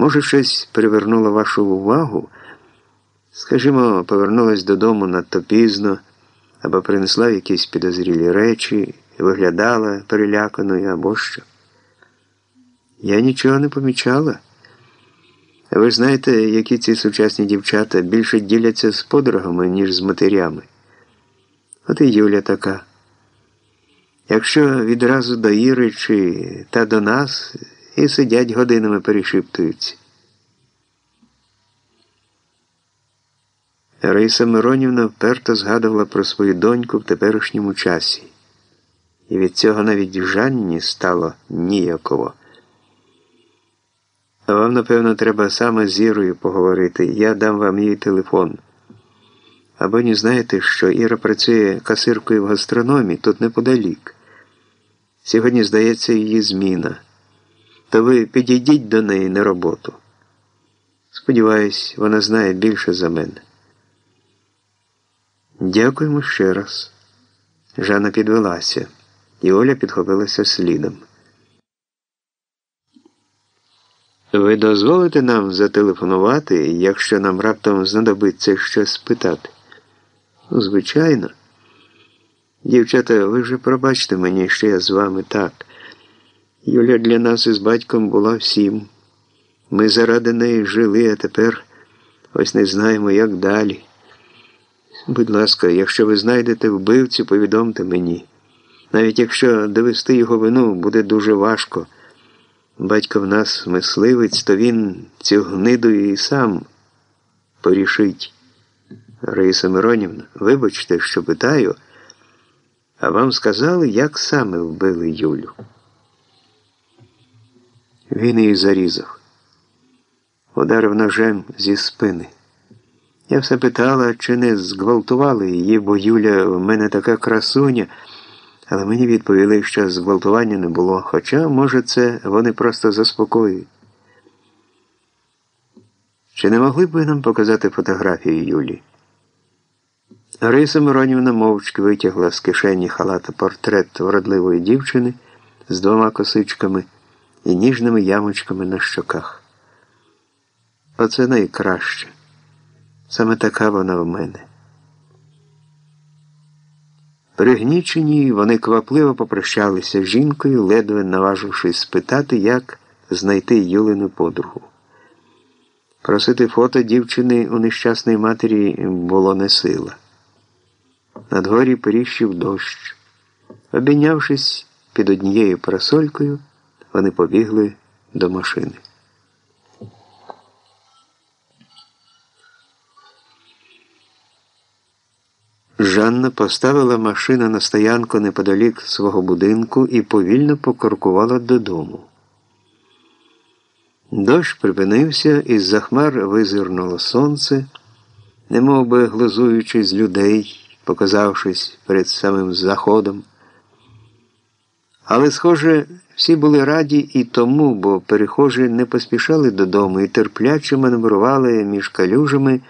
Може, щось привернуло вашу увагу? Скажімо, повернулась додому надто пізно, або принесла якісь підозрілі речі, виглядала переляканою або що. Я нічого не помічала. Ви ж знаєте, які ці сучасні дівчата більше діляться з подругами, ніж з матерями. От і Юля така. Якщо відразу до Іри чи та до нас і сидять годинами перешіптуються. Раїса Миронівна вперто згадувала про свою доньку в теперішньому часі, і від цього навіть Жанні стало ніяково. Вам, напевно, треба саме з Ірою поговорити. Я дам вам її телефон. Або не знаєте, що Іра працює касиркою в гастрономі тут неподалік. Сьогодні, здається, її зміна. То ви підійдіть до неї на роботу. Сподіваюсь, вона знає більше за мене. Дякуємо ще раз. Жанна підвелася, і Оля підхопилася слідом. Ви дозволите нам зателефонувати, якщо нам раптом знадобиться щось спитати? Ну, звичайно. Дівчата, ви вже пробачте мені, що я з вами так. Юля для нас із батьком була всім. Ми заради неї жили, а тепер ось не знаємо, як далі. Будь ласка, якщо ви знайдете вбивцю, повідомте мені. Навіть якщо довести його вину буде дуже важко. Батько в нас мисливець, то він цю гниду і сам порішить. Раїса Миронівна, вибачте, що питаю, а вам сказали, як саме вбили Юлю? Він її зарізав, ударив ножем зі спини. Я все питала, чи не зґвалтували її, бо Юля в мене така красуня, але мені відповіли, що зґвалтування не було, хоча, може, це вони просто заспокоюють. Чи не могли б ви нам показати фотографію Юлі? Риса Миронівна мовчки витягла з кишені халата портрет вродливої дівчини з двома косичками і ніжними ямочками на щоках. Оце найкраще. Саме така вона в мене. Пригнічені, вони квапливо попрощалися з жінкою, ледве наважившись спитати, як знайти Юлину подругу. Просити фото дівчини у нещасної матері було не сила. На дворі періщив дощ. Обійнявшись під однією парасолькою, вони побігли до машини. Жанна поставила машину на стоянку неподалік свого будинку і повільно покоркувала додому. Дощ припинився, із за хмар визирнуло сонце, немов би глузуючи з людей, показавшись перед самим заходом. Але, схоже, всі були раді і тому, бо перехожі не поспішали додому і терпляче маневрували між калюжами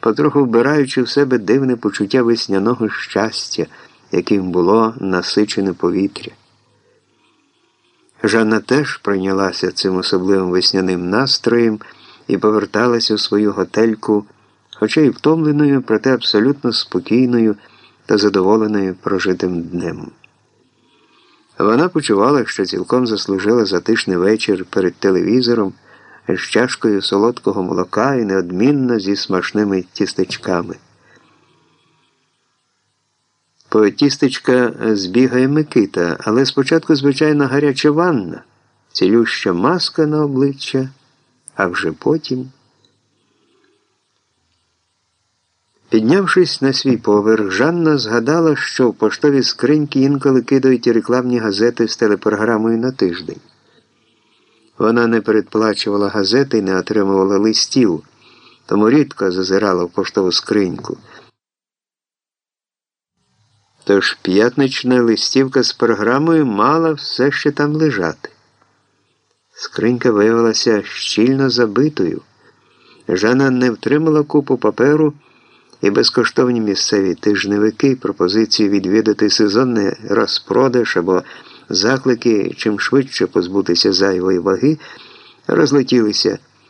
потроху вбираючи в себе дивне почуття весняного щастя, яким було насичене повітря. Жанна теж прийнялася цим особливим весняним настроєм і поверталася у свою готельку, хоча й втомленою, проте абсолютно спокійною та задоволеною прожитим днем. Вона почувала, що цілком заслужила затишний вечір перед телевізором з чашкою солодкого молока і неодмінно зі смачними тістечками. По тістечка збігає Микита, але спочатку, звичайно, гаряча ванна, цілюща маска на обличчя, а вже потім. Піднявшись на свій поверх, Жанна згадала, що в поштові скриньки інколи кидають рекламні газети з телепрограмою на тиждень. Вона не передплачувала газети і не отримувала листів, тому рідко зазирала в поштову скриньку. Тож п'ятнична листівка з програмою мала все ще там лежати. Скринька виявилася щільно забитою. Жана не втримала купу паперу і безкоштовні місцеві тижневики пропозиції відвідати сезонний розпродаж або заклики чим швидше позбутися зайвої ваги. розлетілися.